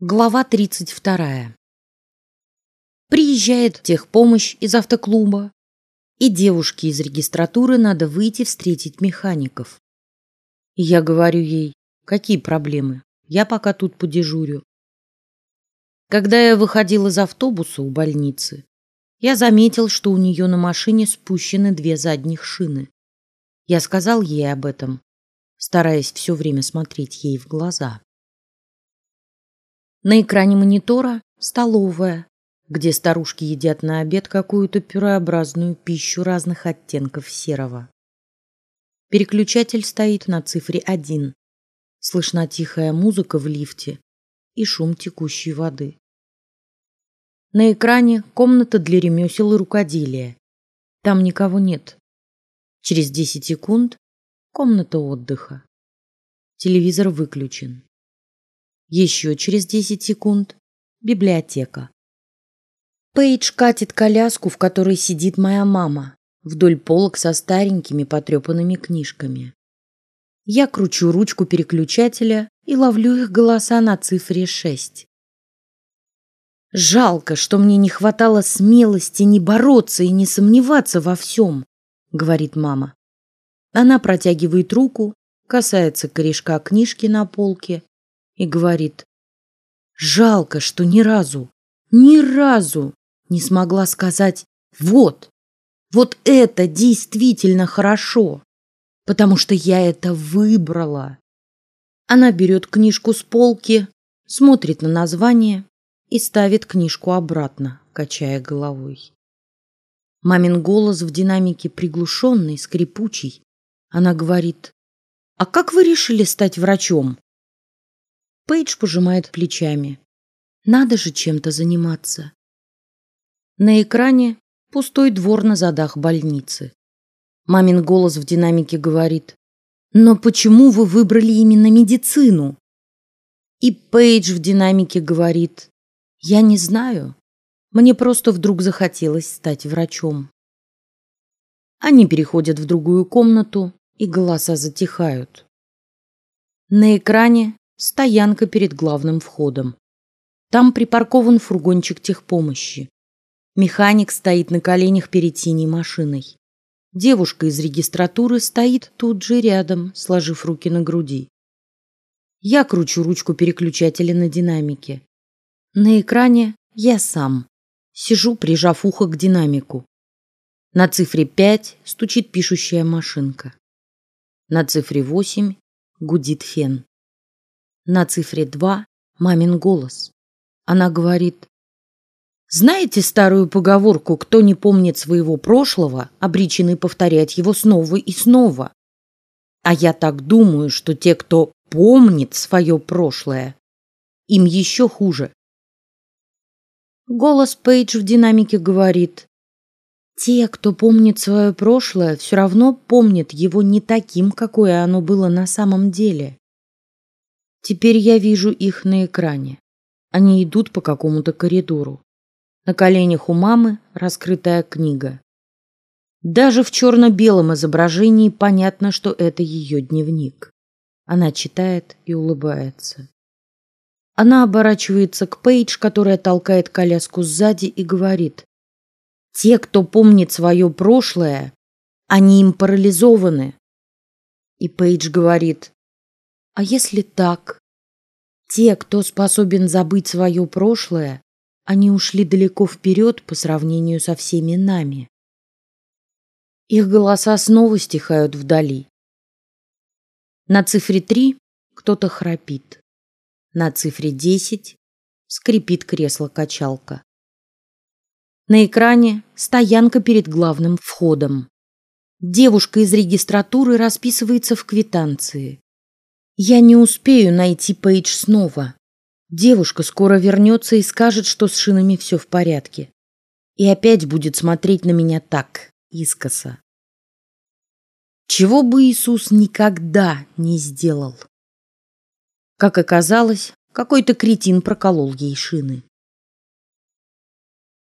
Глава тридцать вторая. Приезжает техпомощь из автоклуба, и девушке из регистратуры надо выйти встретить механиков. И я говорю ей, какие проблемы, я пока тут подежурю. Когда я выходил из автобуса у больницы, я заметил, что у нее на машине спущены две задних шины. Я сказал ей об этом, стараясь все время смотреть ей в глаза. На экране монитора столовая, где старушки едят на обед какую-то пюреобразную пищу разных оттенков серого. Переключатель стоит на цифре один. Слышна тихая музыка в лифте и шум текущей воды. На экране комната для ремесел и рукоделия. Там никого нет. Через десять секунд комната отдыха. Телевизор выключен. Еще через десять секунд библиотека. Пейдж катит коляску, в которой сидит моя мама, вдоль полок со старенькими потрепанными книжками. Я кручу ручку переключателя и ловлю их голоса на цифре шесть. Жалко, что мне не хватало смелости не бороться и не сомневаться во всем, говорит мама. Она протягивает руку, касается корешка книжки на полке и говорит: жалко, что ни разу, ни разу не смогла сказать вот, вот это действительно хорошо, потому что я это выбрала. Она берет книжку с полки, смотрит на название и ставит книжку обратно, качая головой. Мамин голос в динамике приглушенный, скрипучий. Она говорит: "А как вы решили стать врачом?" Пейдж пожимает плечами. Надо же чем-то заниматься. На экране пустой двор на задах больницы. Мамин голос в динамике говорит: "Но почему вы выбрали именно медицину?" И Пейдж в динамике говорит: "Я не знаю. Мне просто вдруг захотелось стать врачом". Они переходят в другую комнату, и голоса затихают. На экране Стоянка перед главным входом. Там припаркован фургончик техпомощи. Механик стоит на коленях перед синей машиной. Девушка из регистратуры стоит тут же рядом, сложив руки на груди. Я кручу ручку переключателя на динамике. На экране я сам сижу, прижав ухо к динамику. На цифре пять стучит пишущая машинка. На цифре восемь гудит фен. На цифре два мамин голос. Она говорит: знаете старую поговорку: кто не помнит своего прошлого, обречены повторять его снова и снова. А я так думаю, что те, кто помнит свое прошлое, им еще хуже. Голос Пейдж в динамике говорит: те, кто помнит свое прошлое, все равно помнят его не таким, какое оно было на самом деле. Теперь я вижу их на экране. Они идут по какому-то коридору. На коленях у мамы раскрытая книга. Даже в черно-белом изображении понятно, что это ее дневник. Она читает и улыбается. Она оборачивается к Пейдж, которая толкает коляску сзади и говорит: "Те, кто помнит свое прошлое, они им парализованы". И Пейдж говорит: а если так? Те, кто способен забыть свое прошлое, они ушли далеко вперед по сравнению со всеми нами. Их голоса снова стихают вдали. На цифре три кто-то храпит. На цифре десять скрипит кресло-качалка. На экране стоянка перед главным входом. Девушка из регистратуры расписывается в квитанции. Я не успею найти Пейдж снова. Девушка скоро вернется и скажет, что с шинами все в порядке, и опять будет смотреть на меня так искоса. Чего бы Иисус никогда не сделал. Как оказалось, какой-то кретин проколол ей шины.